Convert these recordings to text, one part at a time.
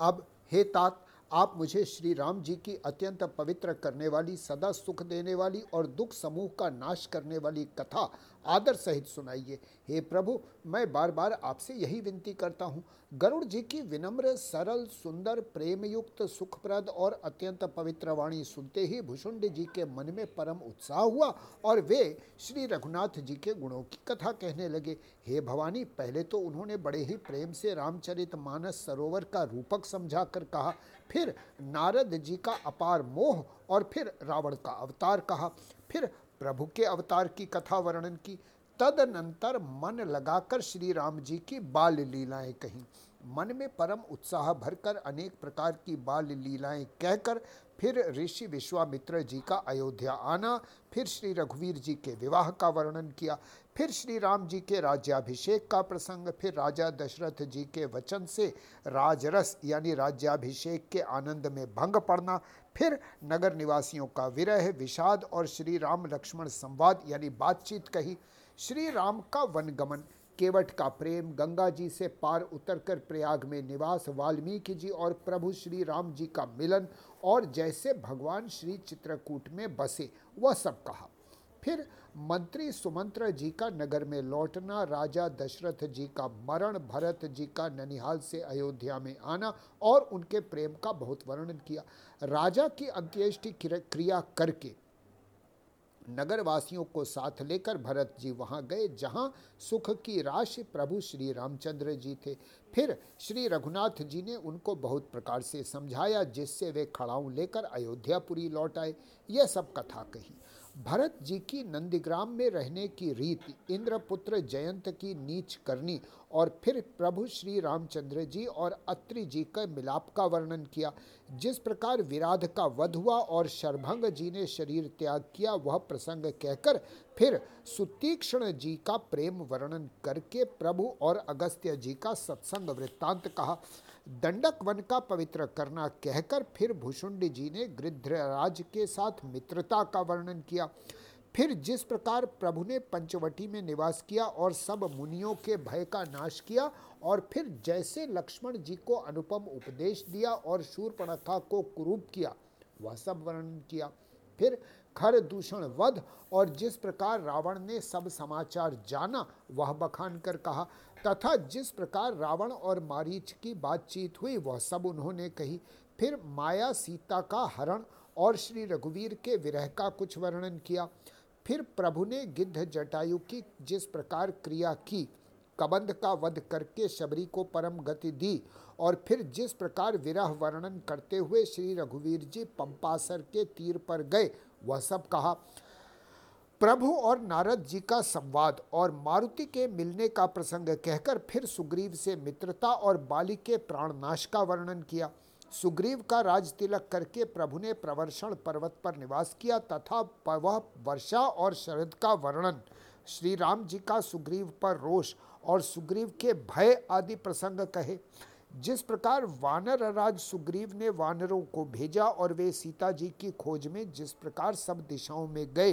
अब हे तात आप मुझे श्री राम जी की अत्यंत पवित्र करने वाली, सदा सुख देने वाली और दुख समूह का नाश करने वाली कथा आदर सहित सुनाइए। हे प्रभु, मैं बार बार आपसे यही विनती करता हूँ। गरुड़ जी की विनम्र, सरल, सुंदर, प्रेमयुक्त, सुखप्रद और अत्यंत पवित्र वाणी सुनते ही भुषुंड जी के मन में परम उत्साह हुआ और वे श्री रघुनाथ जी के गुणों की कथा कहने लगे। हे भवानी, पहले तो उन्होंने बड़े ही प्रेम से रामचरित मानस सरोवर का रूपक समझा कर कहा फिर नारद जी का अपार मोह और फिर रावण का अवतार कहा। फिर प्रभु के अवतार की कथा वर्णन की। तदनंतर मन लगाकर श्री राम जी की बाल लीलाएँ कहीं। मन में परम उत्साह भरकर अनेक प्रकार की बाल लीलाएँ कहकर फिर ऋषि विश्वामित्र जी का अयोध्या आना। फिर श्री रघुवीर जी के विवाह का वर्णन किया। फिर श्री राम जी के राज्याभिषेक का प्रसंग, फिर राजा दशरथ जी के वचन से राजरस यानी राज्याभिषेक के आनंद में भंग पड़ना, फिर नगर निवासियों का विरह, विषाद और श्री राम लक्ष्मण संवाद यानी बातचीत कही। श्री राम का वनगमन, केवट का प्रेम, गंगा जी से पार उतरकर प्रयाग में निवास, वाल्मीकि जी और प्रभु श्री राम जी का मिलन और जैसे भगवान श्री चित्रकूट में बसे, वह सब कहा। फिर मंत्री सुमंत्र जी का नगर में लौटना, राजा दशरथ जी का मरण, भरत जी का ननिहाल से अयोध्या में आना और उनके प्रेम का बहुत वर्णन किया। राजा की अंत्येष्टि क्रिया करके नगरवासियों को साथ लेकर भरत जी वहाँ गए, जहाँ सुख की राशि प्रभु श्री रामचंद्र जी थे। फिर श्री रघुनाथ जी ने उनको बहुत प्रकार से समझाया, जिससे वे खड़ाऊ लेकर अयोध्यापुरी लौट आए। यह सब कथा कही। भरत जी की नंदीग्राम में रहने की रीति, इंद्रपुत्र जयंत की नीच करनी और फिर प्रभु श्री रामचंद्र जी और अत्रि जी का मिलाप का वर्णन किया। जिस प्रकार विराध का वध हुआ और शर्भंग जी ने शरीर त्याग किया, वह प्रसंग कहकर फिर सुतीक्षण जी का प्रेम वर्णन करके प्रभु और अगस्त्य जी का सत्संग वृत्तांत कहा। दंडक वन का पवित्र करना कहकर फिर भूषुंड जी ने गृध्रराज के साथ मित्रता का वर्णन किया। फिर जिस प्रकार प्रभु ने पंचवटी में निवास किया और सब मुनियों के भय का नाश किया और फिर जैसे लक्ष्मण जी को अनुपम उपदेश दिया और शूरपणखा को कुरूप किया, वह सब वर्णन किया। फिर खर दूषण वध और जिस प्रकार रावण ने सब समाचार जाना, वह बखान कर कहा तथा जिस प्रकार रावण और मारीच की बातचीत हुई, वह सब उन्होंने कही, फिर माया सीता का हरण और श्री रघुवीर के विरह का कुछ वर्णन किया। फिर प्रभु ने गिद्ध जटायु की जिस प्रकार क्रिया की, कबंध का वध करके शबरी को परम गति दी, और फिर जिस प्रकार विरह वर्णन करते हुए श्री रघुवीर जी पंपासर के तीर पर गए, वह सब कहा प्रभु और नारद जी का संवाद और मारुति के मिलने का प्रसंग कहकर फिर सुग्रीव से मित्रता और बाली के प्राणनाश का वर्णन किया। सुग्रीव का राज तिलक करके प्रभु ने प्रवर्षण पर्वत पर निवास किया तथा वह वर्षा और शरद का वर्णन श्री राम जी का सुग्रीव पर रोष और सुग्रीव के भय आदि प्रसंग कहे। जिस प्रकार वानर राज सुग्रीव ने वानरों को भेजा और वे सीता जी की खोज में जिस प्रकार सब दिशाओं में गए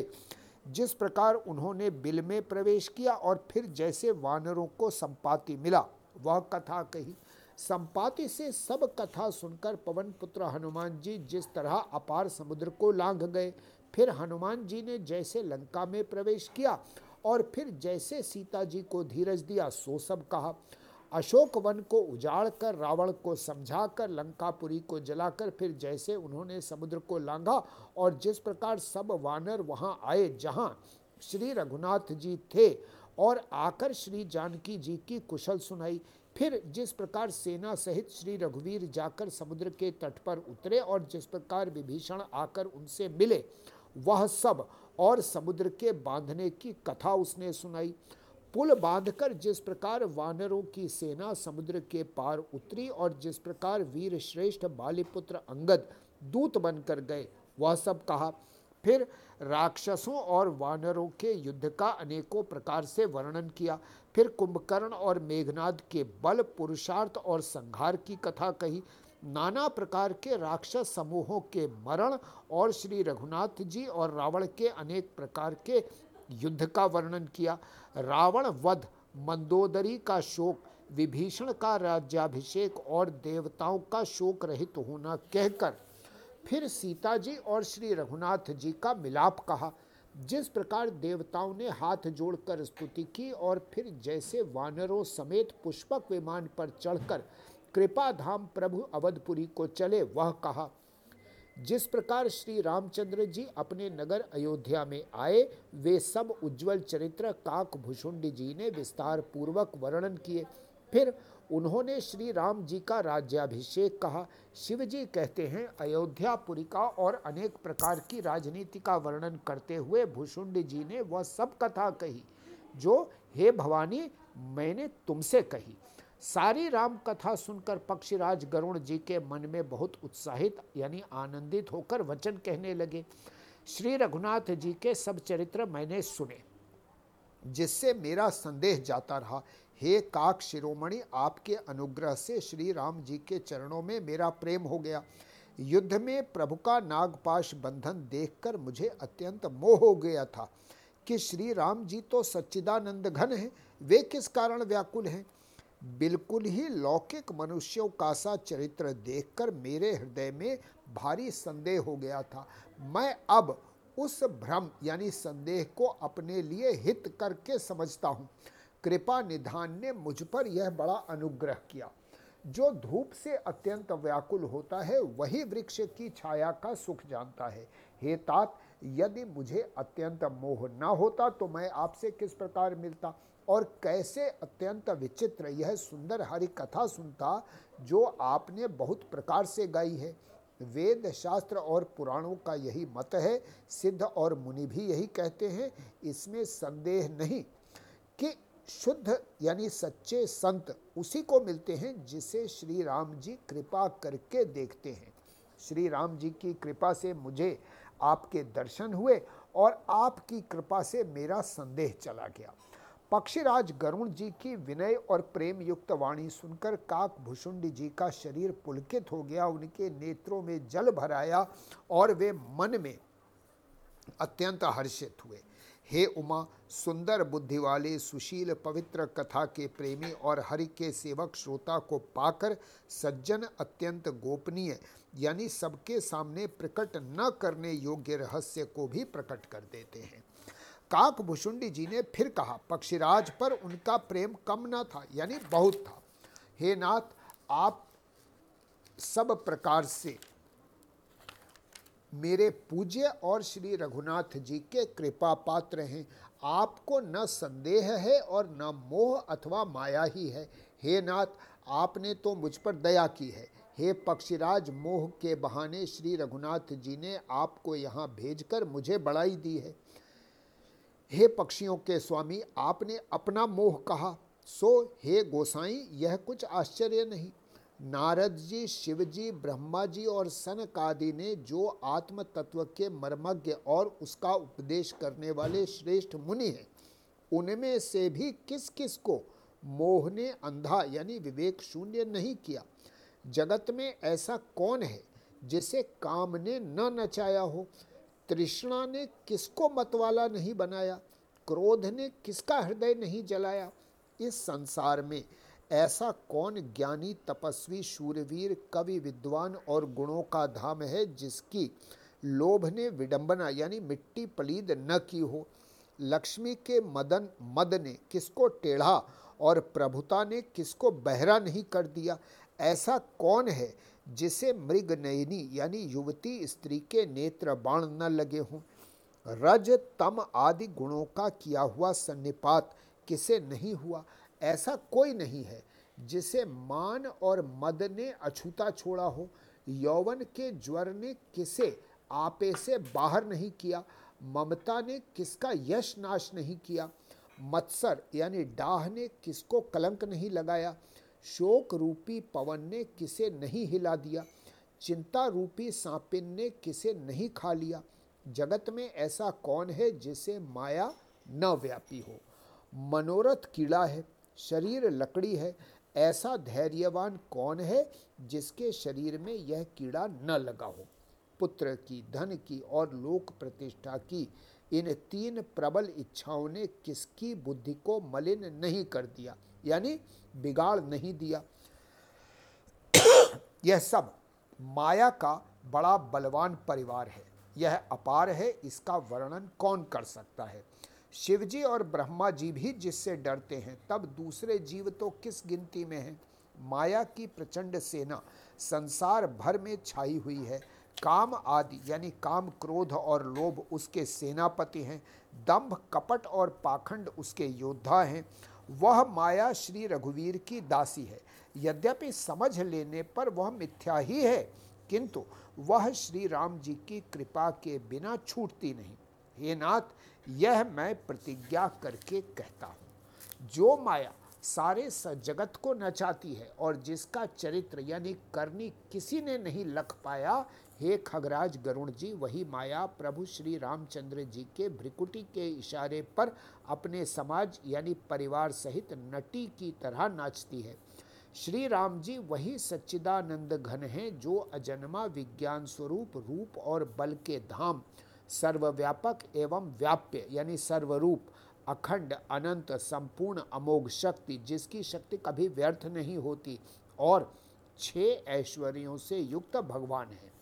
जिस प्रकार उन्होंने बिल में प्रवेश किया और फिर जैसे वानरों को संपाति मिला, वह कथा कही। संपाति से सब कथा सुनकर पवन पुत्र हनुमान जी जिस तरह अपार समुद्र को लांघ गए, फिर हनुमान जी ने जैसे लंका में प्रवेश किया और फिर जैसे सीता जी को धीरज दिया, सो सब कहा। अशोक वन को उजाड़ कर रावण को समझाकर, लंकापुरी को जलाकर, फिर जैसे उन्होंने समुद्र को लांघा और जिस प्रकार सब वानर वहाँ आए, जहाँ श्री रघुनाथ जी थे और आकर श्री जानकी जी की कुशल सुनाई, फिर जिस प्रकार सेना सहित श्री रघुवीर जाकर समुद्र के तट पर उतरे और जिस प्रकार विभीषण आकर उनसे मिले, वह सब और समुद्र के बांधने की कथा उसने सुनाई। पुल बांधकर जिस प्रकार वानरों की सेना समुद्र के पार उतरी और जिस प्रकार वीर श्रेष्ठ बालीपुत्र अंगद दूत बनकर गए, वह सब कहा, फिर राक्षसों और वानरों के युद्ध का अनेकों प्रकार से वर्णन किया। फिर कुंभकर्ण और मेघनाद के बल, पुरुषार्थ और संहार की कथा कही। नाना प्रकार के राक्षस समूहों के मरण और श्री रघुनाथ जी और रावण के अनेक प्रकार के युद्ध का वर्णन किया। रावण वध, मंदोदरी का शोक, विभीषण का राज्याभिषेक और देवताओं का शोक रहित होना कहकर फिर सीता जी और श्री रघुनाथ जी का मिलाप कहा। जिस प्रकार देवताओं ने हाथ जोड़कर स्तुति की और फिर जैसे वानरों समेत पुष्पक विमान पर चढ़कर कृपा धाम प्रभु अवधपुरी को चले, वह कहा जिस प्रकार श्री रामचंद्र जी अपने नगर अयोध्या में आए, वे सब उज्जवल चरित्र काक भुषुंड जी ने विस्तार पूर्वक वर्णन किए। फिर उन्होंने श्री राम जी का राज्याभिषेक कहा। शिव जी कहते हैं अयोध्यापुरी का और अनेक प्रकार की राजनीति का वर्णन करते हुए भूषुंड जी ने वह सब कथा कही, जो हे भवानी, मैंने तुमसे कही। सारी राम कथा सुनकर पक्षीराज गरुण जी के मन में बहुत उत्साहित, यानी आनंदित होकर वचन कहने लगे, श्री रघुनाथ जी के सब चरित्र मैंने सुने, जिससे मेरा संदेह जाता रहा। हे काक शिरोमणि, आपके अनुग्रह से श्री राम जी के चरणों में मेरा प्रेम हो गया। युद्ध में प्रभु का नागपाश बंधन देखकर मुझे अत्यंत मोह हो गया था कि श्री राम जी तो सच्चिदानंद घन हैं, वे किस कारण व्याकुल हैं? बिल्कुल ही लौकिक मनुष्यों का सा चरित्र देखकर मेरे हृदय में भारी संदेह हो गया था। मैं अब उस भ्रम यानी संदेह को अपने लिए हित करके समझता हूँ। कृपा निधान ने मुझ पर यह बड़ा अनुग्रह किया। जो धूप से अत्यंत व्याकुल होता है, वही वृक्ष की छाया का सुख जानता है। हे तात यदि मुझे अत्यंत मोह न होता तो मैं आपसे किस प्रकार मिलता? और कैसे अत्यंत विचित्र यह सुंदर हरि कथा सुनता जो आपने बहुत प्रकार से गाई है? वेद शास्त्र और पुराणों का यही मत है, सिद्ध और मुनि भी यही कहते हैं। इसमें संदेह नहीं कि शुद्ध यानी सच्चे संत उसी को मिलते हैं जिसे श्री राम जी कृपा करके देखते हैं। श्री राम जी की कृपा से मुझे आपके दर्शन हुए और आपकी कृपा से मेरा संदेह चला गया। पक्षीराज गरुण जी की विनय और प्रेम युक्त वाणी सुनकर काक भुषुंडी जी का शरीर पुलकित हो गया। उनके नेत्रों में जल भराया और वे मन में अत्यंत हर्षित हुए। हे उमा, सुंदर बुद्धि वाले, सुशील, पवित्र कथा के प्रेमी और हरि के सेवक श्रोता को पाकर सज्जन अत्यंत गोपनीय, यानी सबके सामने प्रकट न करने योग्य रहस्य को भी प्रकट कर देते हैं। काक भुषुंडी जी ने फिर कहा, पक्षीराज पर उनका प्रेम कम न था, यानी बहुत था। हे नाथ, आप सब प्रकार से मेरे पूज्य और श्री रघुनाथ जी के कृपा पात्र हैं। आपको न संदेह है और न मोह अथवा माया ही है। हे नाथ, आपने तो मुझ पर दया की है। हे पक्षीराज, मोह के बहाने श्री रघुनाथ जी ने आपको यहाँ भेजकर मुझे बढ़ाई दी है। हे पक्षियों के स्वामी, आपने अपना मोह कहा। सो, हे गोसाई, यह कुछ आश्चर्य नहीं। नारद जी शिव जी ब्रह्मा जी और सनक आदि ने जो आत्म तत्व के मर्मज्ञ और उसका उपदेश करने वाले श्रेष्ठ मुनि हैं, उनमें से भी किस किस को मोह ने अंधा यानी विवेक शून्य नहीं किया? जगत में ऐसा कौन है जिसे काम ने न नचाया हो? तृष्णा ने किसको मतवाला नहीं बनाया? क्रोध ने किसका हृदय नहीं जलाया? इस संसार में ऐसा कौन ज्ञानी, तपस्वी, शूरवीर, कवि, विद्वान और गुणों का धाम है जिसकी लोभ ने विडंबना, यानी मिट्टी पलीद न की हो? लक्ष्मी के मदन, मद ने किसको टेढ़ा और प्रभुता ने किसको बहरा नहीं कर दिया? ऐसा कौन है जिसे मृग नयनी, यानी युवती स्त्री के नेत्र बाण न लगे हों? रज तम आदि गुणों का किया हुआ सन्निपात किसे नहीं हुआ? ऐसा कोई नहीं है जिसे मान और मद ने अछूता छोड़ा हो। यौवन के ज्वर ने किसे आपे से बाहर नहीं किया। ममता ने किसका यश नाश नहीं किया। मत्सर यानी डाह ने किसको कलंक नहीं लगाया। शोक रूपी पवन ने किसे नहीं हिला दिया। चिंता रूपी सांपिन ने किसे नहीं खा लिया। जगत में ऐसा कौन है जिसे माया न व्यापी हो? मनोरथ कीड़ा है। शरीर लकड़ी है, ऐसा धैर्यवान कौन है जिसके शरीर में यह कीड़ा न लगा हो? पुत्र की, धन की और लोक प्रतिष्ठा की, इन तीन प्रबल इच्छाओं ने किसकी बुद्धि को मलिन नहीं कर दिया? यानी बिगाड़ नहीं दिया। यह सब माया का बड़ा बलवान परिवार है। यह अपार है, इसका वर्णन कौन कर सकता है? शिवजी और ब्रह्मा जी भी जिससे डरते हैं, तब दूसरे जीव तो किस गिनती में हैं? माया की प्रचंड सेना, संसार भर में छाई हुई है। काम आदि, यानी काम क्रोध और लोभ उसके सेनापति हैं। दंभ, कपट और पाखंड उसके योद्धा हैं। वह माया श्री रघुवीर की दासी है। यद्यपि समझ लेने पर वह मिथ्या ही है, किंतु वह श्री राम जी की कृपा के बिना छूटती नहीं। हे नाथ यह मैं प्रतिज्ञा करके कहता हूँ। जो माया सारे जगत को नचाती है और जिसका चरित्र यानी करनी किसी ने नहीं लख पाया, हे खगराज गरुण जी वही माया प्रभु श्री रामचंद्र जी के भ्रिकुटी के इशारे पर अपने समाज यानी परिवार सहित नटी की तरह नाचती है। श्री राम जी वही सच्चिदानंद घन हैं जो अजन्मा विज्ञान स्वरूप, रूप और बल के धाम सर्वव्यापक एवं व्याप्य, यानी सर्वरूप, अखंड, अनंत, संपूर्ण, अमोघ शक्ति, जिसकी शक्ति कभी व्यर्थ नहीं होती और छह ऐश्वर्यों से युक्त भगवान है।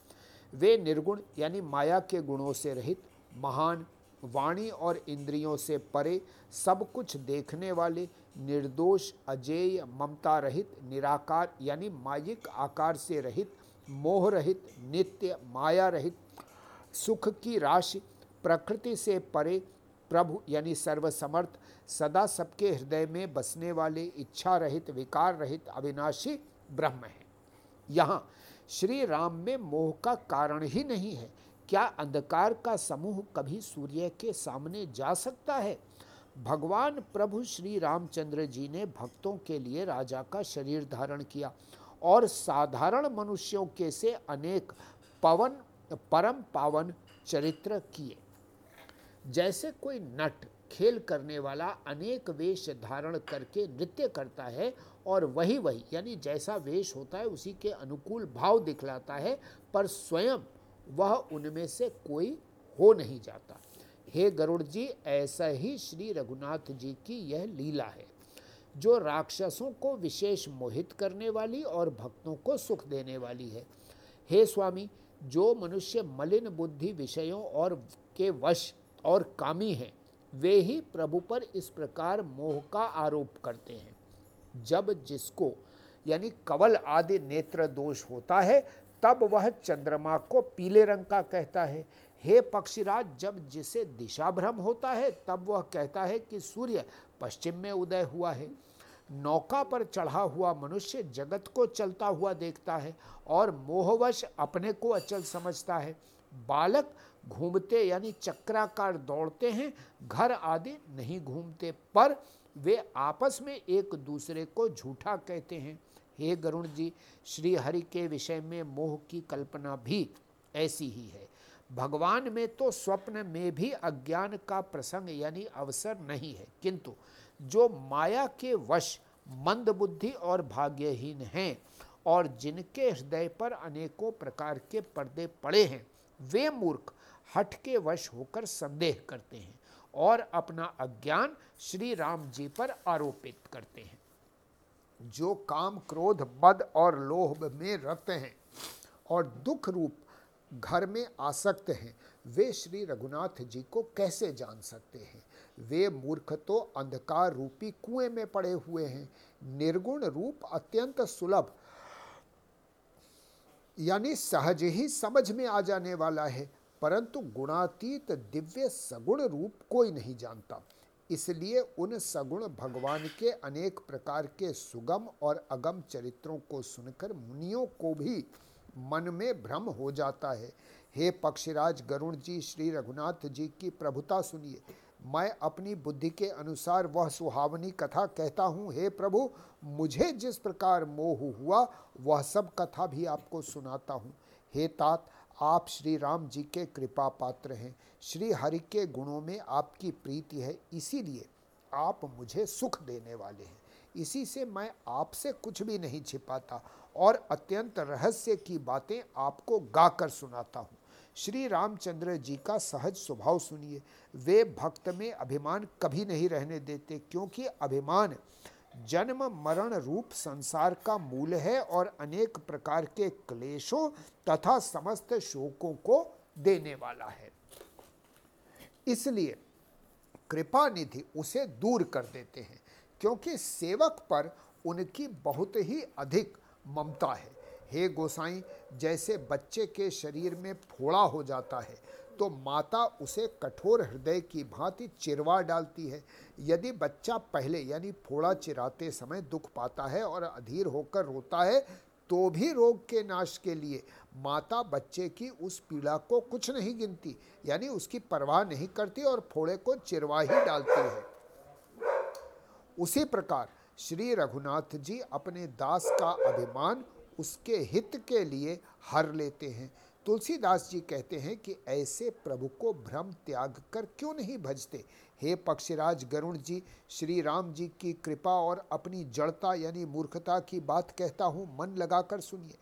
वे निर्गुण, यानी माया के गुणों से रहित, महान, वाणी और इंद्रियों से परे, सब कुछ देखने वाले, निर्दोष, अजेय, ममता रहित, निराकार, यानी मायिक आकार से रहित, मोह रहित, नित्य, माया रहित सुख की राशि प्रकृति से परे प्रभु यानी सर्वसमर्थ, सदा सबके हृदय में बसने वाले इच्छा रहित विकार रहित अविनाशी ब्रह्म है। यहाँ श्री राम में मोह का कारण ही नहीं है। क्या अंधकार का समूह कभी सूर्य के सामने जा सकता है? भगवान प्रभु श्री रामचंद्र जी ने भक्तों के लिए राजा का शरीर धारण किया और साधारण मनुष्यों के से अनेक पवन परम पावन चरित्र किए। जैसे कोई नट खेल करने वाला अनेक वेश धारण करके नृत्य करता है और वही वही, यानी जैसा वेश होता है उसी के अनुकूल भाव दिखलाता है, पर स्वयं वह उनमें से कोई हो नहीं जाता। हे गरुड़ जी ऐसा ही श्री रघुनाथ जी की यह लीला है, जो राक्षसों को विशेष मोहित करने वाली और भक्तों को सुख देने वाली है। हे स्वामी जो मनुष्य मलिन बुद्धि विषयों और के वश और कामी हैं, वे ही प्रभु पर इस प्रकार मोह का आरोप करते हैं। जब जिसको, यानी कवल आदि नेत्र दोष होता है, तब वह चंद्रमा को पीले रंग का कहता है। हे पक्षीराज, जब जिसे दिशा भ्रम होता है, तब वह कहता है कि सूर्य पश्चिम में उदय हुआ है। नौका पर चढ़ा हुआ मनुष्य जगत को चलता हुआ देखता है और मोहवश अपने को अचल समझता है। बालक घूमते यानी चक्राकार दौड़ते हैं, घर आदि नहीं घूमते, पर वे आपस में एक दूसरे को झूठा कहते हैं। हे गरुण जी श्री हरि के विषय में मोह की कल्पना भी ऐसी ही है। भगवान में तो स्वप्न में भी अज्ञान का प्रसंग यानी अवसर नहीं है, किंतु जो माया के वश मंद बुद्धि और भाग्यहीन हैं और जिनके हृदय पर अनेकों प्रकार के पर्दे पड़े हैं, वे मूर्ख हट के वश होकर संदेह करते हैं और अपना अज्ञान श्री राम जी पर आरोपित करते हैं। जो काम क्रोध, मद और लोभ में रत हैं और दुख रूप घर में आसक्त हैं, वे श्री रघुनाथ जी को कैसे जान सकते हैं? वे मूर्ख तो अंधकार रूपी कुएँ में पड़े हुए हैं। निर्गुण रूप अत्यंत सुलभ, यानी सहज ही समझ में आ जाने वाला है, परंतु गुणातीत दिव्य सगुण रूप कोई नहीं जानता। इसलिए उन सगुण भगवान के अनेक प्रकार के सुगम और अगम चरित्रों को सुनकर मुनियों को भी मन में भ्रम हो जाता है। हे पक्षराज गरुण जी, श्री रघुनाथ जी की प्रभुता सुनिए। मैं अपनी बुद्धि के अनुसार वह सुहावनी कथा कहता हूँ, हे प्रभु, मुझे जिस प्रकार मोह हुआ, वह सब कथा भी आपको सुनाता हूँ। हे तात, आप श्री राम जी के कृपा पात्र हैं। श्री हरि के गुणों में आपकी प्रीति है, इसीलिए आप मुझे सुख देने वाले हैं। इसी से मैं आपसे कुछ भी नहीं छिपाता और अत्यंत रहस्य की बातें आपको गाकर सुनाता हूँ। श्री रामचंद्र जी का सहज स्वभाव सुनिए। वे भक्त में अभिमान कभी नहीं रहने देते, क्योंकि अभिमान जन्म मरण रूप संसार का मूल है और अनेक प्रकार के क्लेशों तथा समस्त शोकों को देने वाला है। इसलिए कृपा निधि उसे दूर कर देते हैं, क्योंकि सेवक पर उनकी बहुत ही अधिक ममता है। हे गोसाई जैसे बच्चे के शरीर में फोड़ा हो जाता है तो माता उसे कठोर हृदय की भांति चिरवा डालती है। यदि बच्चा पहले यानी फोड़ा चिराते समय दुख पाता है और अधीर होकर रोता है तो भी रोग के नाश के लिए माता बच्चे की उस पीड़ा को कुछ नहीं गिनती, यानी उसकी परवाह नहीं करती और फोड़े को चिरवा ही डालती है। उसी प्रकार श्री रघुनाथ जी अपने दास का अभिमान उसके हित के लिए हर लेते हैं। तुलसीदास जी कहते हैं कि ऐसे प्रभु को भ्रम त्याग कर क्यों नहीं भजते? हे पक्षराज गरुण जी, श्री राम जी की कृपा और अपनी जड़ता यानी मूर्खता की बात कहता हूँ, मन लगाकर सुनिए।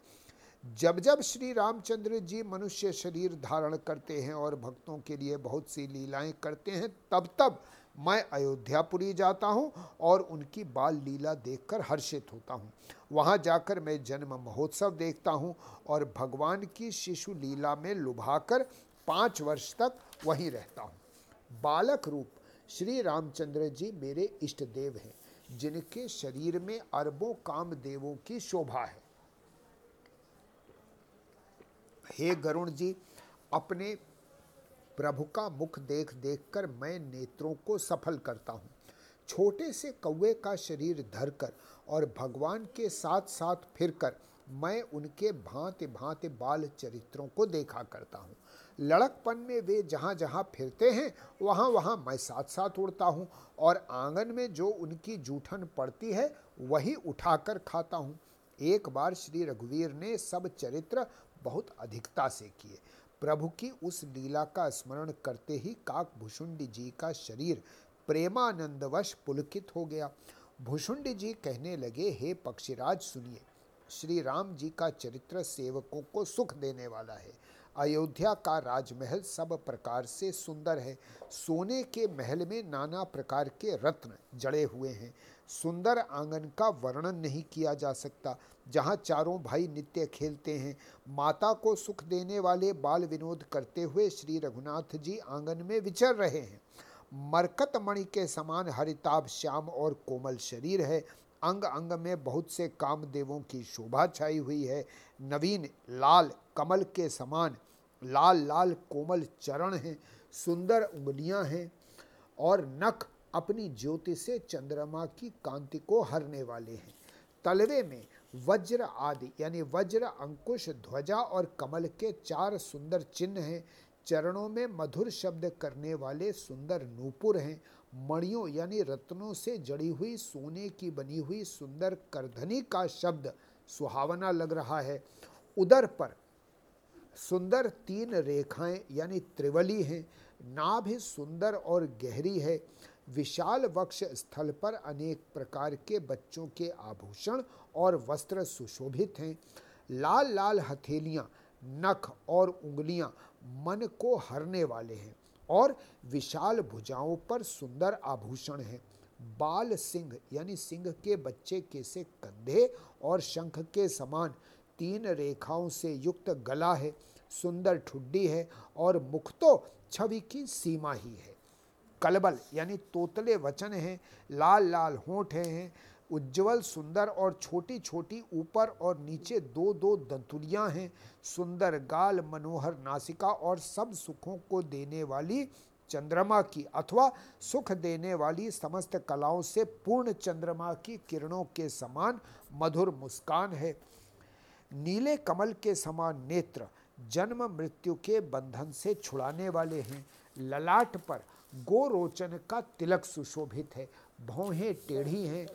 जब जब श्री रामचंद्र जी मनुष्य शरीर धारण करते हैं और भक्तों के लिए बहुत सी लीलाएँ करते हैं, तब तब मैं अयोध्यापुरी जाता हूँ और उनकी बाल लीला देखकर हर्षित होता हूँ। वहाँ जाकर मैं जन्म महोत्सव देखता हूँ और भगवान की शिशु लीला में लुभाकर पाँच वर्ष तक वहीं रहता हूँ। बालक रूप श्री रामचंद्र जी मेरे इष्ट देव हैं, जिनके शरीर में अरबों काम देवों की शोभा है। हे गरुण जी, अपने प्रभु का मुख देख देख कर मैं नेत्रों को सफल करता हूँ। छोटे से कौवे का शरीर धरकर और भगवान के साथ साथ फिरकर मैं उनके भांति भांति बाल चरित्रों को देखा करता हूँ। लड़कपन में वे जहाँ जहाँ फिरते हैं वहाँ वहाँ मैं साथ साथ उड़ता हूँ और आँगन में जो उनकी जूठन पड़ती है, वही उठाकर खाता हूँ। एक बार श्री रघुवीर ने सब चरित्र बहुत अधिकता से किए। प्रभु की उस लीला का स्मरण करते ही काक भुषुंडी जी का शरीर प्रेमानंदवश पुलकित हो गया। भूषुंड जी कहने लगे, हे पक्षीराज, सुनिए, श्री राम जी का चरित्र सेवकों को सुख देने वाला है। अयोध्या का राजमहल सब प्रकार से सुंदर है। सोने के महल में नाना प्रकार के रत्न जड़े हुए हैं। सुंदर आँगन का वर्णन नहीं किया जा सकता, जहाँ चारों भाई नित्य खेलते हैं। माता को सुख देने वाले बाल विनोद करते हुए श्री रघुनाथ जी आँगन में विचर रहे हैं। मरकत मणि के समान हरिताभ, श्याम और कोमल शरीर है। अंग अंग में बहुत से कामदेवों की शोभा छाई हुई है। नवीन, लाल, कमल के समान लाल लाल कोमल चरण हैं, सुंदर उंगलियाँ हैं और नख अपनी ज्योति से चंद्रमा की कांति को हरने वाले हैं। तलवे में वज्र आदि, यानी वज्र, अंकुश, ध्वजा और कमल के चार सुंदर चिन्ह हैं। चरणों में मधुर शब्द करने वाले सुंदर नूपुर हैं मणियों यानी रत्नों से जड़ी हुई, सोने की बनी हुई सुंदर करधनी का शब्द सुहावना लग रहा है। उदर पर सुंदर तीन रेखाएँ यानी त्रिवली हैं, नाभ सुंदर और गहरी है। विशाल वक्ष स्थल पर अनेक प्रकार के बच्चों के आभूषण और वस्त्र सुशोभित हैं। लाल लाल हथेलियाँ, नख और उंगलियाँ मन को हरने वाले हैं। और विशाल भुजाओं पर सुंदर आभूषण हैं। बाल सिंह, यानी सिंह के बच्चे के से कंधे और शंख के समान तीन रेखाओं से युक्त गला है, सुंदर ठुड्डी है और मुख तो छवि की सीमा ही है। कलबल, यानी तोतले वचन हैं लाल लाल होठ हैं उज्जवल, सुंदर और छोटी छोटी ऊपर और नीचे दो दो दंतुलियाँ हैं। सुंदर गाल, मनोहर नासिका और सब सुखों को देने वाली चंद्रमा की अथवा सुख देने वाली समस्त कलाओं से पूर्ण चंद्रमा की किरणों के समान मधुर मुस्कान है। नीले कमल के समान नेत्र जन्म मृत्यु के बंधन से छुड़ाने वाले हैं। ललाट पर गोरोचन का तिलक सुशोभित है। भौहें टेढ़ी हैं।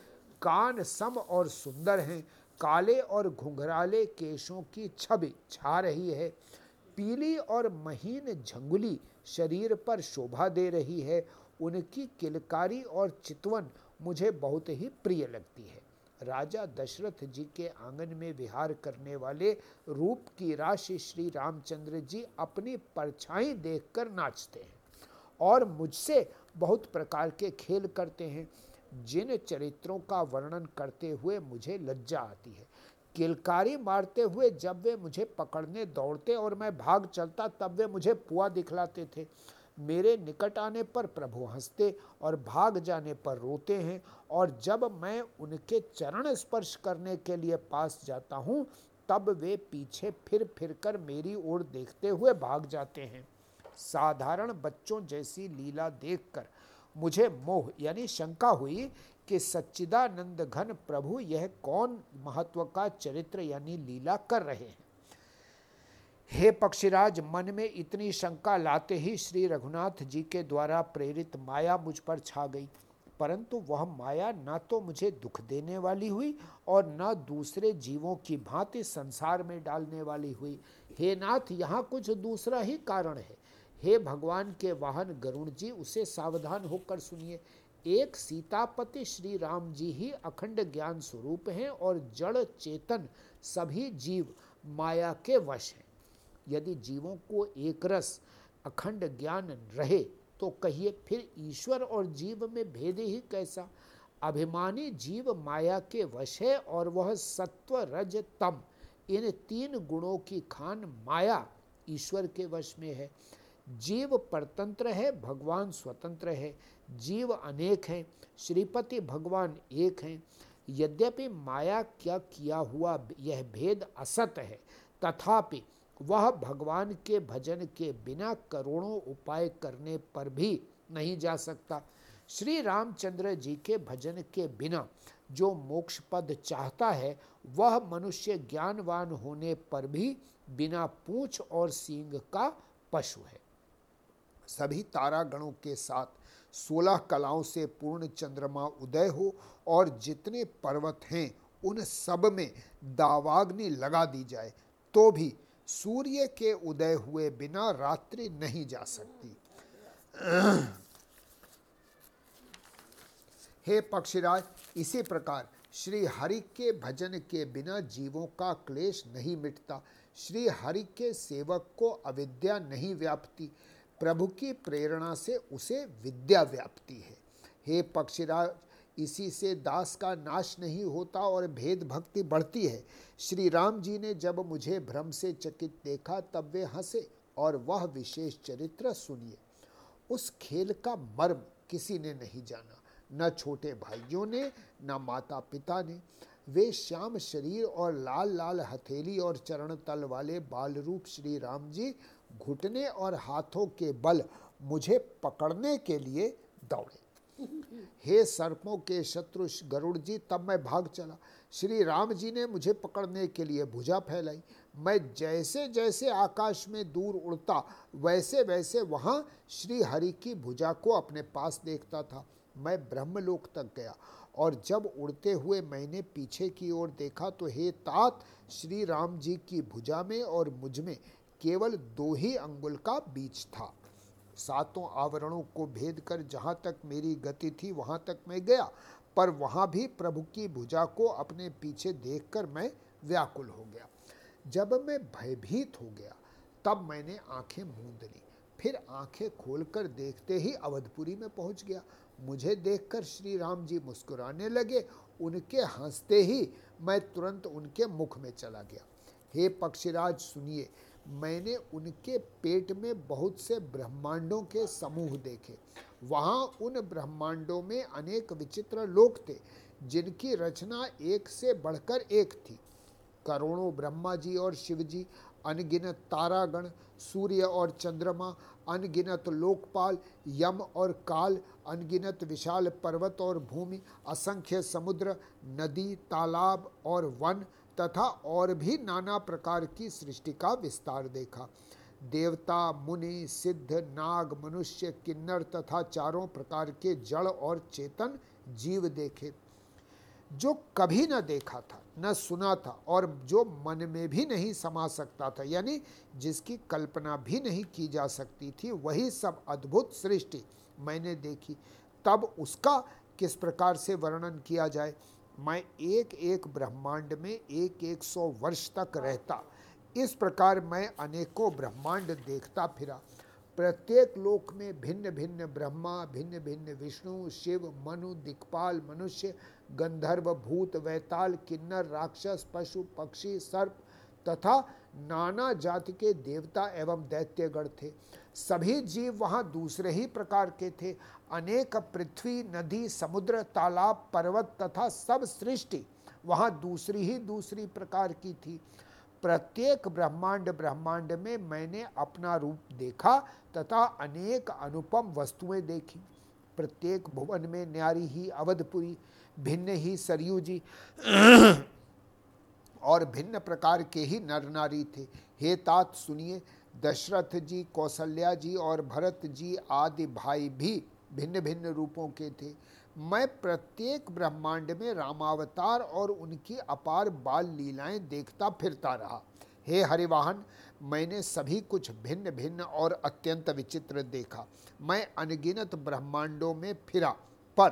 कान सम और सुंदर हैं, काले और घुंघराले केशों की छवि छा रही है। पीली और महीन झंगुली शरीर पर शोभा दे रही है। उनकी किलकारी और चितवन मुझे बहुत ही प्रिय लगती है। राजा दशरथ जी के आँगन में विहार करने वाले रूप की राशि श्री रामचंद्र जी अपनी परछाई देखकर नाचते हैं और मुझसे बहुत प्रकार के खेल करते हैं। जिन चरित्रों का वर्णन करते हुए मुझे लज्जा आती है। किलकारी मारते हुए जब वे मुझे पकड़ने दौड़ते और मैं भाग चलता, तब वे मुझे पुआ दिखलाते थे। मेरे निकट आने पर प्रभु हँसते और भाग जाने पर रोते हैं और जब मैं उनके चरण स्पर्श करने के लिए पास जाता हूँ, तब वे पीछे फिर फिर कर मेरी ओर देखते हुए भाग जाते हैं। साधारण बच्चों जैसी लीला देखकर मुझे मोह, यानी शंका हुई कि सच्चिदानंद घन प्रभु यह कौन महत्व का चरित्र, यानी लीला कर रहे हैं। हे पक्षीराज, मन में इतनी शंका लाते ही श्री रघुनाथ जी के द्वारा प्रेरित माया मुझ पर छा गई। परंतु वह माया न तो मुझे दुख देने वाली हुई और न दूसरे जीवों की भांति संसार में डालने वाली हुई। हे नाथ, यहाँ कुछ दूसरा ही कारण है। हे भगवान के वाहन, गरुण जी, उसे सावधान होकर सुनिए। एक सीतापति श्री राम जी ही अखंड ज्ञान स्वरूप हैं और जड़ चेतन सभी जीव माया के वश हैं। यदि जीवों को एक रस अखंड ज्ञान रहे तो कहिए, फिर ईश्वर और जीव में भेद ही कैसा? अभिमानी जीव माया के वश है और वह सत्व रज तम। इन तीन गुणों की खान माया ईश्वर के वश में है। जीव परतंत्र है, भगवान स्वतंत्र है। जीव अनेक हैं, श्रीपति भगवान एक हैं। यद्यपि माया क्या किया हुआ यह भेद असत है, तथापि वह भगवान के भजन के बिना करोड़ों उपाय करने पर भी नहीं जा सकता। श्री रामचंद्र जी के भजन के बिना जो मोक्ष पद चाहता है, वह मनुष्य ज्ञानवान होने पर भी बिना पूछ और सींग का पशु है। सभी तारागणों के साथ सोलह कलाओं से पूर्ण चंद्रमा उदय हो और जितने पर्वत हैं, उन सब में दावाग्नि लगा दी जाए तो भी सूर्य के उदय हुए बिना रात्रि नहीं जा सकती। हे पक्षीराज, इसी प्रकार श्री हरि के भजन के बिना जीवों का क्लेश नहीं मिटता। श्री हरि के सेवक को अविद्या नहीं व्यापती। प्रभु की प्रेरणा से उसे विद्या व्याप्ति है। हे पक्षीराज, इसी से दास का नाश नहीं होता और भेद भक्ति बढ़ती है। श्री राम जी ने जब मुझे भ्रम से चकित देखा, तब वे हंसे और वह विशेष चरित्र सुनिए। उस खेल का मर्म किसी ने नहीं जाना, न छोटे भाइयों ने, न माता पिता ने। वे श्याम शरीर और लाल लाल हथेली और चरण तल वाले बाल रूप श्री राम जी घुटने और हाथों के बल मुझे पकड़ने के लिए दौड़े। हे सर्पों के शत्रु, गरुड़ जी, तब मैं भाग चला। श्री राम जी ने मुझे पकड़ने के लिए भुजा फैलाई। मैं जैसे जैसे आकाश में दूर उड़ता, वैसे वैसे वहाँ श्री हरि की भुजा को अपने पास देखता था। मैं ब्रह्मलोक तक गया और जब उड़ते हुए मैंने पीछे की ओर देखा तो हे तात, श्री राम जी की भुजा में और मुझमें केवल दो ही अंगुल का बीच था। सातों आवरणों को भेद कर जहाँ तक मेरी गति थी, वहाँ तक मैं गया, पर वहाँ भी प्रभु की भुजा को अपने पीछे देखकर मैं व्याकुल हो गया। जब मैं भयभीत हो गया, तब मैंने आँखें मूंद ली। फिर आँखें खोलकर देखते ही अवधपुरी में पहुँच गया। मुझे देखकर श्री राम जी मुस्कुराने लगे। उनके हँसते ही मैं तुरंत उनके मुख में चला गया। हे पक्षीराज, सुनिए मैंने उनके पेट में बहुत से ब्रह्मांडों के समूह देखे। वहाँ उन ब्रह्मांडों में अनेक विचित्र लोक थे, जिनकी रचना एक से बढ़कर एक थी। करोड़ों ब्रह्मा जी और शिव जी अनगिनत तारागण, सूर्य और चंद्रमा, अनगिनत लोकपाल, यम और काल, अनगिनत विशाल पर्वत और भूमि, असंख्य समुद्र, नदी, तालाब और वन तथा और भी नाना प्रकार की सृष्टि का विस्तार देखा। देवता, मुनि, सिद्ध, नाग, मनुष्य, किन्नर तथा चारों प्रकार के जड़ और चेतन जीव देखे। जो कभी न देखा था, न सुना था और जो मन में भी नहीं समा सकता था, यानी जिसकी कल्पना भी नहीं की जा सकती थी, वही सब अद्भुत सृष्टि मैंने देखी। तब उसका किस प्रकार से वर्णन किया जाए? मैं एक एक ब्रह्मांड में एक एक सौ वर्ष तक रहता। इस प्रकार मैं अनेकों ब्रह्मांड देखता फिरा। प्रत्येक लोक में भिन्न भिन्न ब्रह्मा, भिन्न भिन्न विष्णु, शिव, मनु, दिक्पाल, मनुष्य, गंधर्व, भूत, वैताल, किन्नर, राक्षस, पशु, पक्षी, सर्प तथा नाना जाति के देवता एवं दैत्यगण थे। सभी जीव वहाँ दूसरे ही प्रकार के थे। अनेक पृथ्वी, नदी, समुद्र, तालाब, पर्वत तथा सब सृष्टि वहाँ दूसरी ही दूसरी प्रकार की थी। प्रत्येक ब्रह्मांड ब्रह्मांड में मैंने अपना रूप देखा तथा अनेक अनुपम वस्तुएँ देखी। प्रत्येक भुवन में न्यारी ही अवधपुरी, भिन्न ही सरयू जी और भिन्न प्रकार के ही नर नारी थे। हे तात, सुनिए दशरथ जी कौशल्या जी और भरत जी आदि भाई भी भिन्न भिन्न रूपों के थे। मैं प्रत्येक ब्रह्मांड में रामावतार और उनकी अपार बाल लीलाएँ देखता फिरता रहा। हे हरिवाहन, मैंने सभी कुछ भिन्न भिन्न और अत्यंत विचित्र देखा। मैं अनगिनत ब्रह्मांडों में फिरा, पर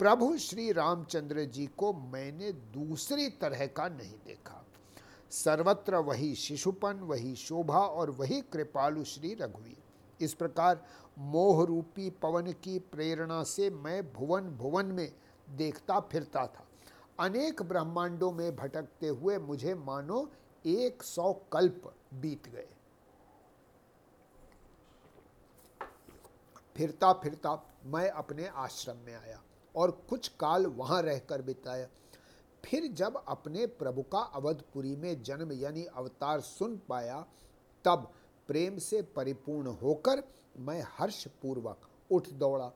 प्रभु श्री रामचंद्र जी को मैंने दूसरी तरह का नहीं देखा। सर्वत्र वही शिशुपन, वही शोभा और वही कृपालु श्री रघुवीर। इस प्रकार मोह रूपी पवन की प्रेरणा से मैं भुवन भुवन में देखता फिरता था। अनेक ब्रह्मांडों में भटकते हुए मुझे मानो एक सौ कल्प बीत गए। फिरता फिरता मैं अपने आश्रम में आया और कुछ काल वहाँ रहकर बिताया। फिर जब अपने प्रभु का अवधपुरी में जन्म यानी अवतार सुन पाया, तब प्रेम से परिपूर्ण होकर मैं हर्ष पूर्वक उठ दौड़ा।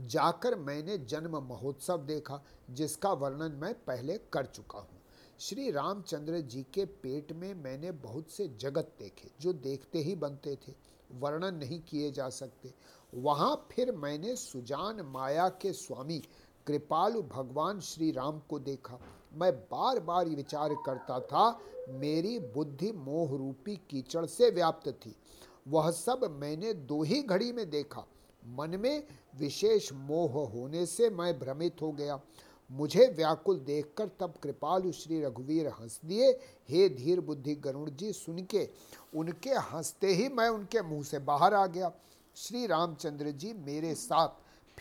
जाकर मैंने जन्म महोत्सव देखा, जिसका वर्णन मैं पहले कर चुका हूँ। श्री रामचंद्र जी के पेट में मैंने बहुत से जगत देखे, जो देखते ही बनते थे। वर्णन नहीं किए जा सकते। वहाँ फिर मैंने सुजान माया के स्वामी कृपालु भगवान श्री राम को देखा। मैं बार बार विचार करता था, मेरी बुद्धि मोह रूपी कीचड़ से व्याप्त थी। वह सब मैंने दो ही घड़ी में देखा। मन में विशेष मोह होने से मैं भ्रमित हो गया। मुझे व्याकुल देखकर तब कृपालु श्री रघुवीर हंस दिए, हे धीर बुद्धि गरुण जी, सुन के। उनके हँसते ही मैं उनके मुँह से बाहर आ गया। श्री रामचंद्र जी मेरे साथ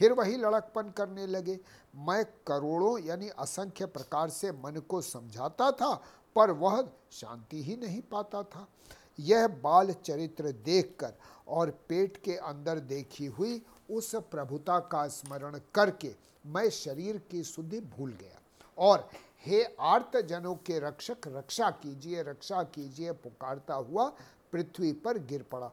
फिर वही लड़कपन करने लगे। मैं करोड़ों यानी असंख्य प्रकार से मन को समझाता था, पर वह शांति ही नहीं पाता था। यह बाल चरित्र देखकर और पेट के अंदर देखी हुई उस प्रभुता का स्मरण करके मैं शरीर की शुद्धि भूल गया। और हे आर्त जनों के रक्षक, रक्षा कीजिए रक्षा कीजिए, पुकारता हुआ पृथ्वी पर गिर पड़ा।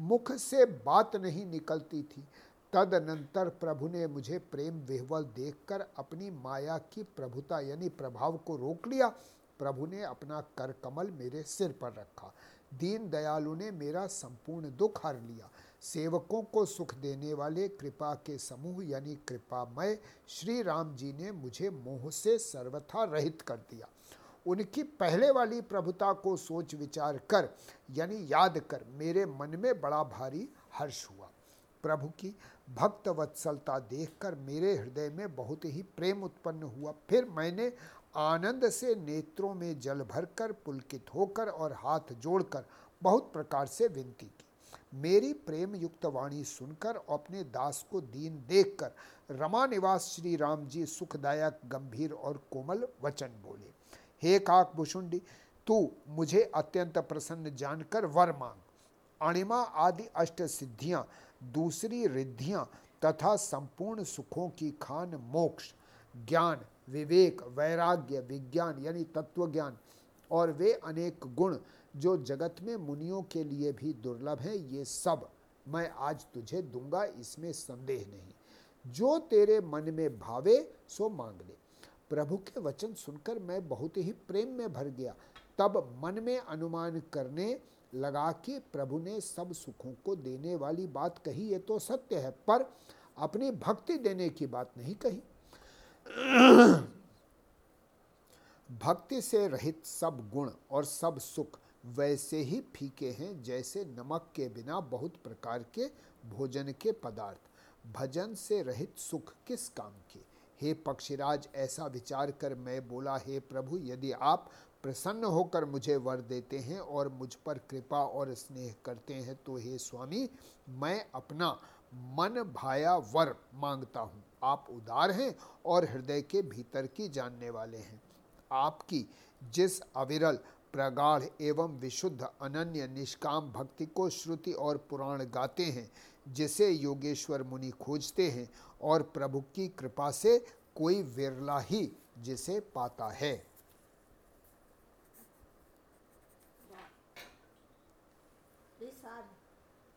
मुख से बात नहीं निकलती थी। तदनंतर प्रभु ने मुझे प्रेम विह्वल देखकर अपनी माया की प्रभुता यानी प्रभाव को रोक लिया। प्रभु ने अपना कर कमल मेरे सिर पर रखा। दीन दयालु ने मेरा संपूर्ण दुख हर लिया। सेवकों को सुख देने वाले कृपा के समूह यानी कृपामय श्री राम जी ने मुझे मोह से सर्वथा रहित कर दिया। उनकी पहले वाली प्रभुता को सोच विचार कर यानी याद कर मेरे मन में बड़ा भारी हर्ष हुआ। प्रभु की भक्त वत्सलता देखकर मेरे हृदय में बहुत ही प्रेम उत्पन्न हुआ। फिर मैंने आनंद से नेत्रों में जल भरकर, पुलकित होकर और हाथ जोड़कर बहुत प्रकार से विनती की। मेरी प्रेम युक्त वाणी सुनकर अपने दास को दीन देखकर रमा निवास श्री राम जी सुखदायक, गंभीर और कोमल वचन बोले, हे काक भुषुंडी तू मुझे अत्यंत प्रसन्न जानकर वर मांग। अणिमा आदि अष्ट सिद्धियाँ दूसरी रिद्धियाँ तथा संपूर्ण सुखों की खान मोक्ष, ज्ञान, विवेक, वैराग्य, विज्ञान, यानी तत्व ज्ञान और वे अनेक गुण जो जगत में मुनियों के लिए भी दुर्लभ है, ये सब मैं आज तुझे दूँगा, इसमें संदेह नहीं। जो तेरे मन में भावे, सो मांग ले। प्रभु के वचन सुनकर मैं बहुत ही प्रेम में भर गया। तब मन में अनुमान करने लगा के प्रभु ने सब सुखों को देने वाली बात कही, ये तो सत्य है, पर अपनी भक्ति देने की बात नहीं कही। भक्ति से रहित सब गुण और सब सुख वैसे ही फीके हैं, जैसे नमक के बिना बहुत प्रकार के भोजन के पदार्थ। भजन से रहित सुख किस काम के? हे पक्षीराज, ऐसा विचार कर मैं बोला, हे प्रभु, यदि आप प्रसन्न होकर मुझे वर देते हैं और मुझ पर कृपा और स्नेह करते हैं। तो हे स्वामी, मैं अपना मन भाया वर माँगता हूँ। आप उदार हैं और हृदय के भीतर की जानने वाले हैं। आपकी जिस अविरल, प्रगाढ़ एवं विशुद्ध, अनन्य, निष्काम भक्ति को श्रुति और पुराण गाते हैं, जिसे योगेश्वर मुनि खोजते हैं और प्रभु की कृपा से कोई विरला ही जिसे पाता है।